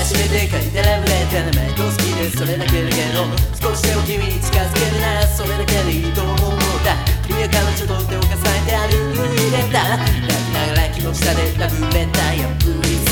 初めて借いたラブレーター名前と好きでそれだけだけど少しでも君に近づけるならそれだけでいいと思うんだ君は彼女と手を重ねて歩いてた。泣きながら木の下でラブレターやブリス。